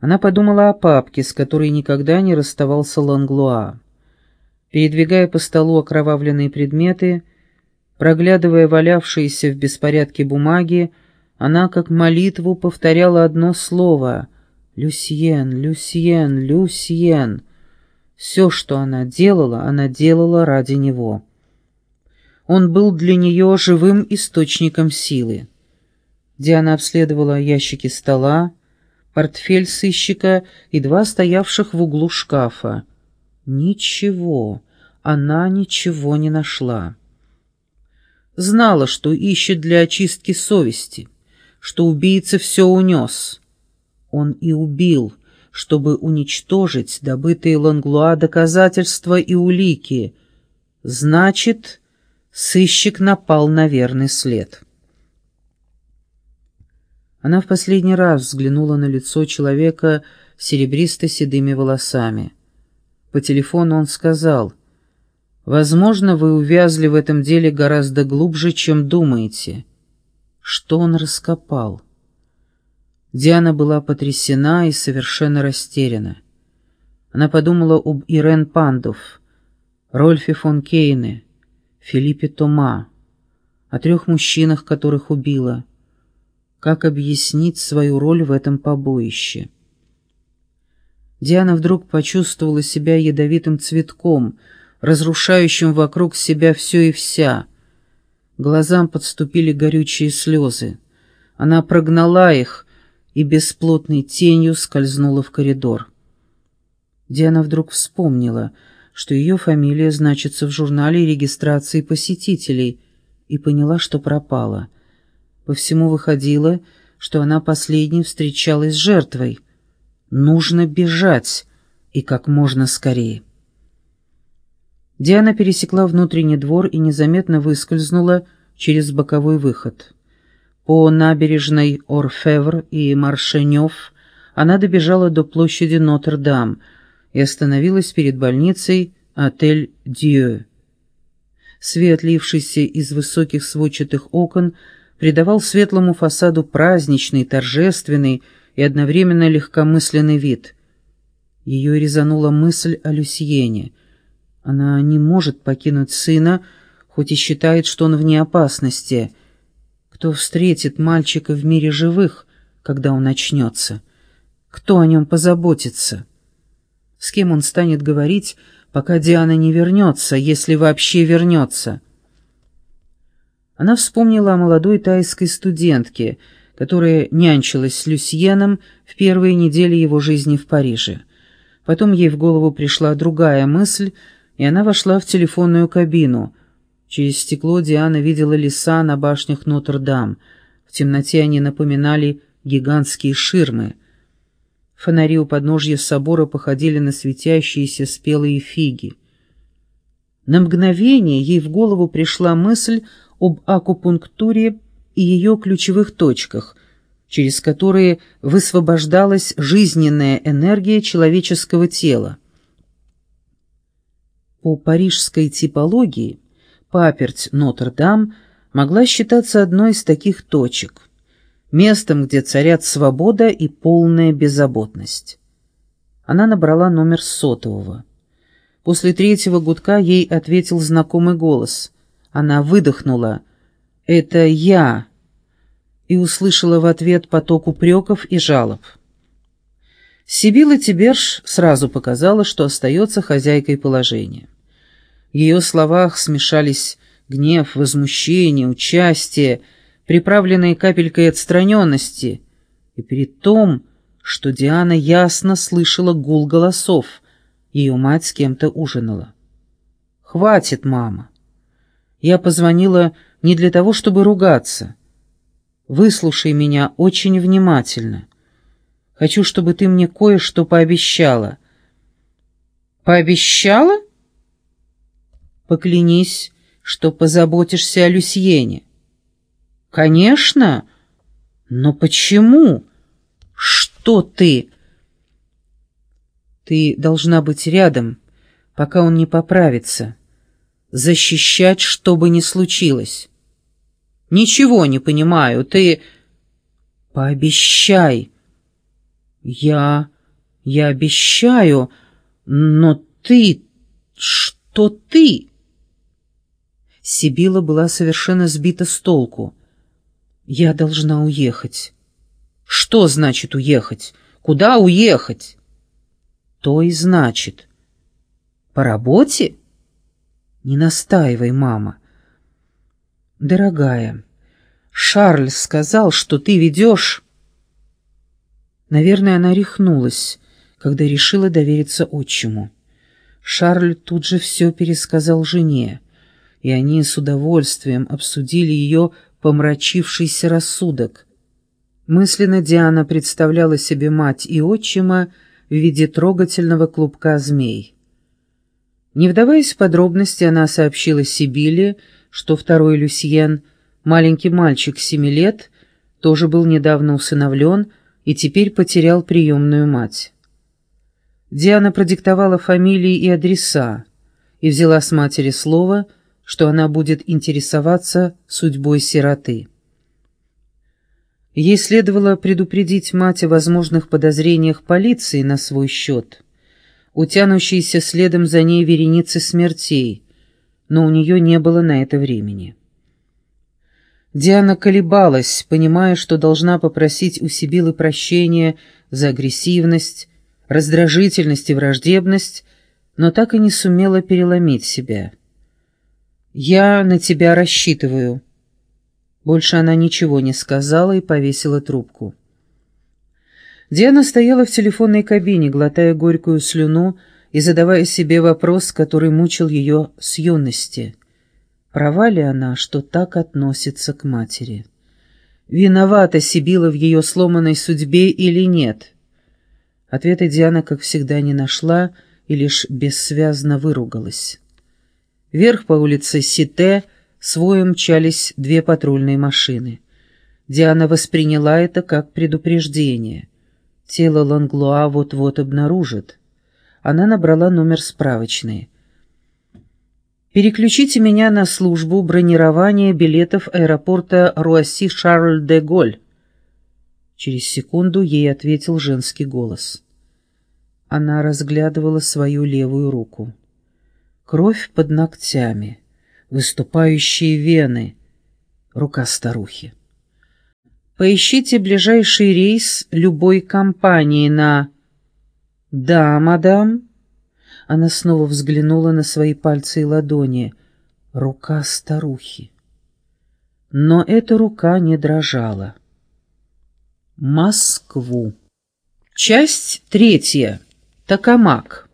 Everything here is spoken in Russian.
Она подумала о папке, с которой никогда не расставался Ланглуа. Передвигая по столу окровавленные предметы, проглядывая валявшиеся в беспорядке бумаги, она как молитву повторяла одно слово «Люсьен, Люсьен, Люсьен». Все, что она делала, она делала ради него. Он был для нее живым источником силы. Диана обследовала ящики стола, портфель сыщика и два стоявших в углу шкафа. Ничего, она ничего не нашла. Знала, что ищет для очистки совести, что убийца все унес. Он и убил, чтобы уничтожить добытые Ланглуа доказательства и улики. Значит, сыщик напал на верный след. Она в последний раз взглянула на лицо человека с серебристо-седыми волосами. По телефону он сказал, «Возможно, вы увязли в этом деле гораздо глубже, чем думаете». Что он раскопал? Диана была потрясена и совершенно растеряна. Она подумала об Ирен Пандов, Рольфе фон Кейне, Филиппе Тома, о трех мужчинах, которых убила — как объяснить свою роль в этом побоище? Диана вдруг почувствовала себя ядовитым цветком, разрушающим вокруг себя все и вся. Глазам подступили горючие слезы. Она прогнала их и бесплотной тенью скользнула в коридор. Диана вдруг вспомнила, что ее фамилия значится в журнале регистрации посетителей, и поняла, что пропала — по всему выходило, что она последней встречалась с жертвой. Нужно бежать, и как можно скорее. Диана пересекла внутренний двор и незаметно выскользнула через боковой выход. По набережной Орфевр и Маршенев она добежала до площади Нотр-Дам и остановилась перед больницей «Отель Дьё». Свет, лившийся из высоких сводчатых окон, придавал светлому фасаду праздничный, торжественный и одновременно легкомысленный вид. Ее резанула мысль о Люсьене. Она не может покинуть сына, хоть и считает, что он вне опасности. Кто встретит мальчика в мире живых, когда он очнется? Кто о нем позаботится? С кем он станет говорить, пока Диана не вернется, если вообще вернется?» Она вспомнила о молодой тайской студентке, которая нянчилась с Люсьеном в первые недели его жизни в Париже. Потом ей в голову пришла другая мысль, и она вошла в телефонную кабину. Через стекло Диана видела леса на башнях Нотр-Дам. В темноте они напоминали гигантские ширмы. Фонари у подножья собора походили на светящиеся спелые фиги. На мгновение ей в голову пришла мысль об акупунктуре и ее ключевых точках, через которые высвобождалась жизненная энергия человеческого тела. По парижской типологии паперть Нотр-Дам могла считаться одной из таких точек, местом, где царят свобода и полная беззаботность. Она набрала номер сотового. После третьего гудка ей ответил знакомый голос — она выдохнула. «Это я» и услышала в ответ поток упреков и жалоб. Сибила Тиберш сразу показала, что остается хозяйкой положения. В ее словах смешались гнев, возмущение, участие, приправленные капелькой отстраненности, и при том, что Диана ясно слышала гул голосов, ее мать с кем-то ужинала. «Хватит, мама!» Я позвонила не для того, чтобы ругаться. Выслушай меня очень внимательно. Хочу, чтобы ты мне кое-что пообещала. Пообещала? Поклянись, что позаботишься о Люсьене. Конечно. Но почему? Что ты? Ты должна быть рядом, пока он не поправится защищать, что бы ни случилось. Ничего не понимаю, ты... Пообещай. «Я... я обещаю, но ты... что ты...» Сибила была совершенно сбита с толку. «Я должна уехать». «Что значит уехать? Куда уехать?» «То и значит». «По работе?» «Не настаивай, мама». «Дорогая, Шарль сказал, что ты ведешь...» Наверное, она рехнулась, когда решила довериться отчиму. Шарль тут же все пересказал жене и они с удовольствием обсудили ее помрачившийся рассудок. Мысленно Диана представляла себе мать и отчима в виде трогательного клубка змей. Не вдаваясь в подробности, она сообщила Сибиле, что второй Люсьен, маленький мальчик семи лет, тоже был недавно усыновлен и теперь потерял приемную мать. Диана продиктовала фамилии и адреса и взяла с матери слово — что она будет интересоваться судьбой сироты. Ей следовало предупредить мать о возможных подозрениях полиции на свой счет, утянущейся следом за ней вереницы смертей, но у нее не было на это времени. Диана колебалась, понимая, что должна попросить у Сибилы прощения за агрессивность, раздражительность и враждебность, но так и не сумела переломить себя. «Я на тебя рассчитываю». Больше она ничего не сказала и повесила трубку. Диана стояла в телефонной кабине, глотая горькую слюну и задавая себе вопрос, который мучил ее с юности. Права ли она, что так относится к матери? Виновата Сибила в ее сломанной судьбе или нет? Ответа Диана, как всегда, не нашла и лишь бессвязно выругалась. Вверх по улице Сите своем мчались две патрульные машины. Диана восприняла это как предупреждение. Тело Ланглуа вот-вот обнаружат. Она набрала номер справочной. «Переключите меня на службу бронирования билетов аэропорта Руасси-Шарль-де-Голь». Через секунду ей ответил женский голос. Она разглядывала свою левую руку. Кровь под ногтями, выступающие вены, рука старухи. Поищите ближайший рейс любой компании на... Да, мадам. Она снова взглянула на свои пальцы и ладони. Рука старухи. Но эта рука не дрожала. Москву. Часть третья. Токамак.